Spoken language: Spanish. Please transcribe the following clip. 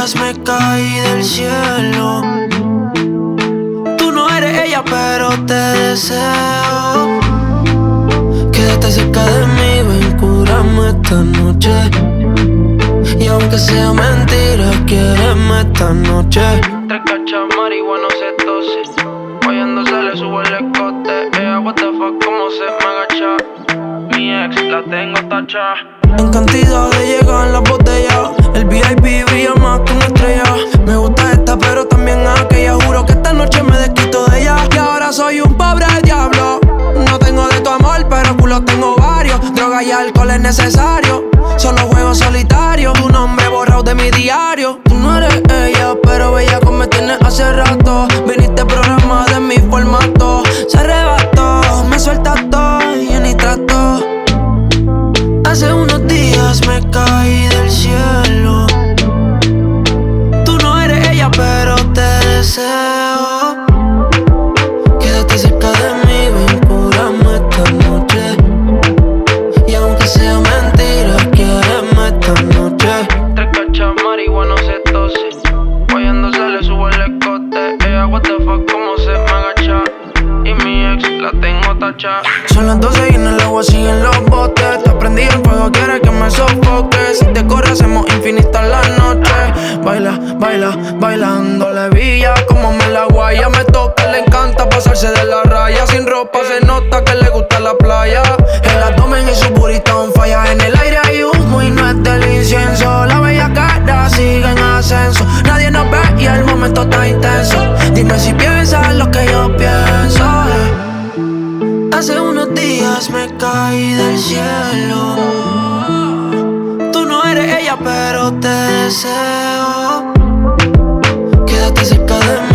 días me caí del cielo. Tú no eres ella, pero te deseo. Quédate cerca de mí, ven, curame esta noche. Y aunque sea mentira, quiereme esta noche. Tres cachas marihuana se tose. Oyendo se le sube el escote. Ella, what the fuck, cómo se me agacha. Mi ex la tengo tacha. En cantidad de llegan las botellas. El VIP brilla alcohol es necesario. Solo juego solitario. Tu nombre borrado de mi diario. Tú no eres ella, pero bella como me tienes hace rato. Viniste programa de mi formato. Se arrebató, me suelta todo y ni trato. Hace unos días me caí del cielo. Tú no eres ella, pero te deseo. Quédate cerca de mí, tacha. Son las 12 y en el agua siguen los botes. Te prendí el fuego, quieres que me sofoque. Si te corre, hacemos infinita la noche. Baila, baila, bailando la villa. Como me la guaya, me toca, le encanta pasarse de la raya. Sin ropa se nota que le gusta la playa. El abdomen y su burrito on falla. En el aire hay humo y no es del incienso. La bella cara sigue en ascenso. Nadie nos ve y el momento está intenso. Dime si piensas lo que yo pienso. Hace unos días me caí del cielo. Tú no eres ella, pero te deseo. Quédate cerca de mí.